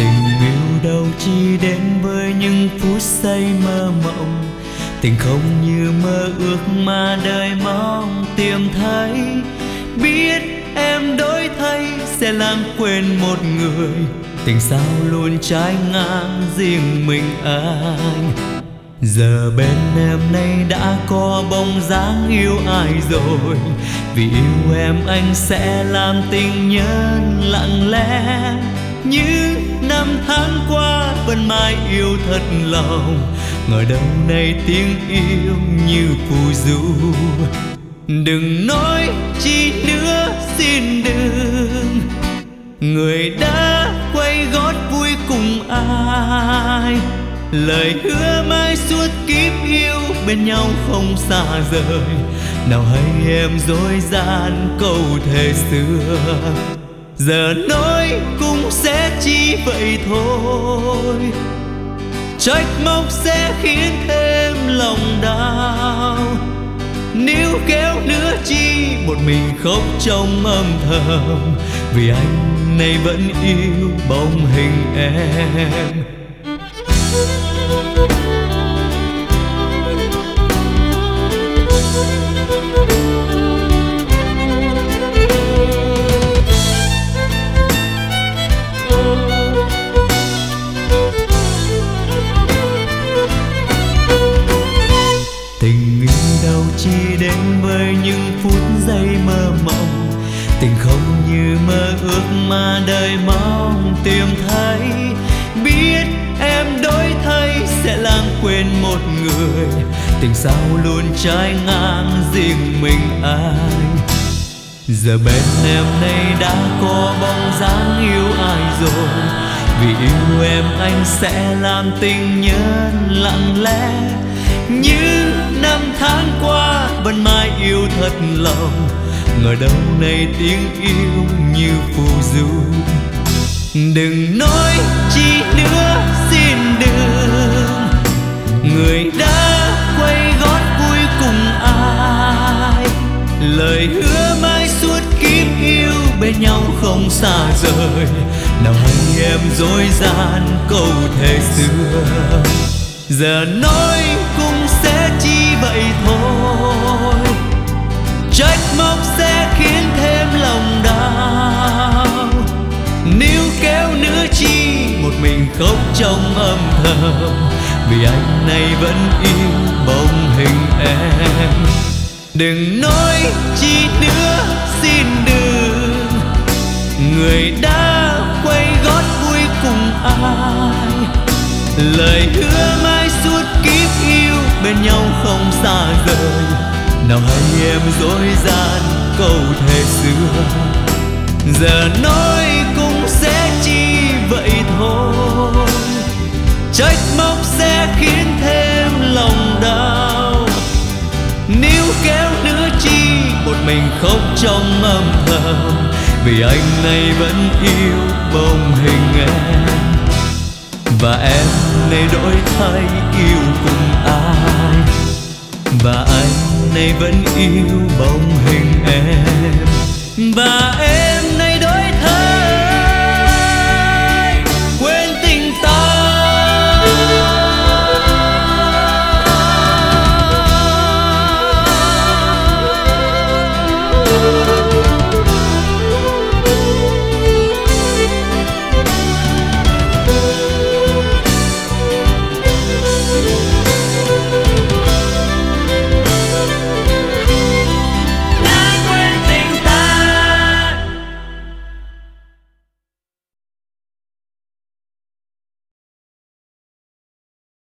Tình yêu đâu chỉ đến với những phút say mơ mộng. Tình không như mơ ước mà đời mong tìm thấy. Biết em đổi thay sẽ lãng quên một người. Tình sao luôn trái ngang riêng mình anh. Giờ bên em nay đã có bóng dáng yêu ai rồi. Vì yêu em anh sẽ làm tình nhân lặng lẽ những năm tháng qua vẫn mãi yêu thật lòng. Ngờ đâu nay tiếng yêu như phù du. Đừng nói chi nữa xin đừng. Người đã quay gót vui cùng ai? Lời hứa mai suốt kiếp yêu bên nhau không xa rời. Nào hay em dối gian câu thề xưa giờ nói cũng sẽ chỉ vậy thôi. Trách móc sẽ khiến thêm lòng đau. Nếu kéo nữa chi, một mình khóc trong âm thầm. Vì anh nay vẫn yêu bóng hình em. Chỉ với những phút giây mơ mộng. Tình không như mơ ước mà đời mong tìm thấy. Biết em đổi thay sẽ lãng quên một người. Tình sao luôn trái ngang riêng mình anh. Giờ bên em nay đã có bóng dáng yêu ai rồi. Vì yêu em anh sẽ làm tình nhân lặng lẽ. Như năm tháng qua vẫn mãi yêu thật lòng. Ngờ đâu nay tiếng yêu như phù du. Đừng nói chi nữa, xin đừng. Người đã quay gót vui cùng ai? Lời hứa mãi suốt kiếp yêu bên nhau không xa rời. Nào anh em dối gian câu thề xưa. Giờ nói cũng sẽ chỉ vậy thôi. Khóc trong âm thầm, vì anh này vẫn yêu bóng hình em. Đừng nói chi nữa, xin đừng. Người đã quay gót vui cùng ai? Lời hứa mãi suốt kiếp yêu bên nhau không xa rời. Nào hay em dối gian câu thề xưa. Giờ nói cũng trách móc sẽ khiến thêm lòng đau. Níu kéo nữa chi một mình khóc trong âm thầm, vì anh này vẫn yêu bóng hình em. Và em nay đổi thay yêu cùng ai? Và anh nay vẫn yêu bóng hình em